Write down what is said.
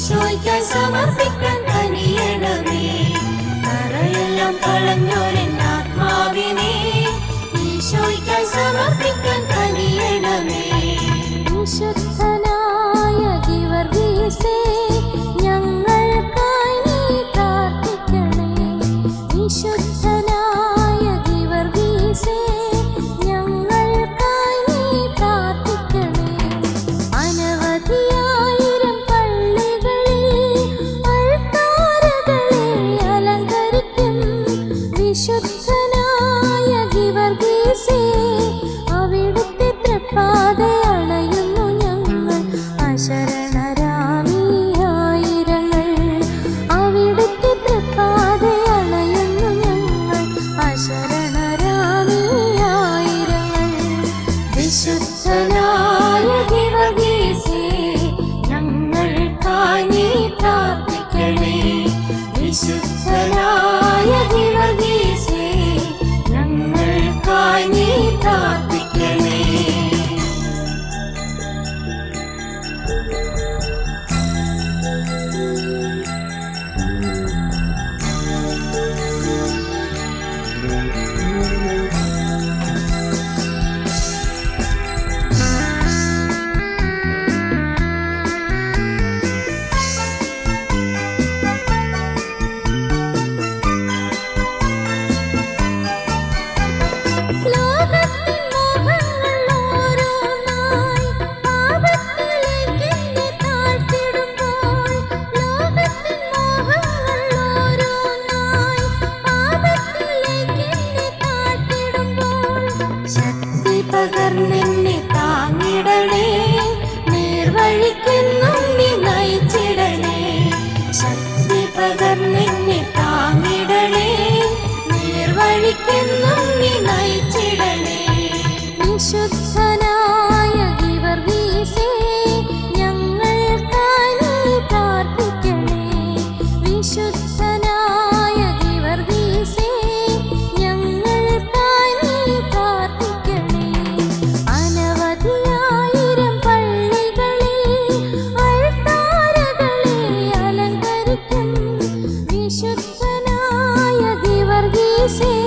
ഈശോയ്ക്കായി സമർപ്പിക്കാൻ dice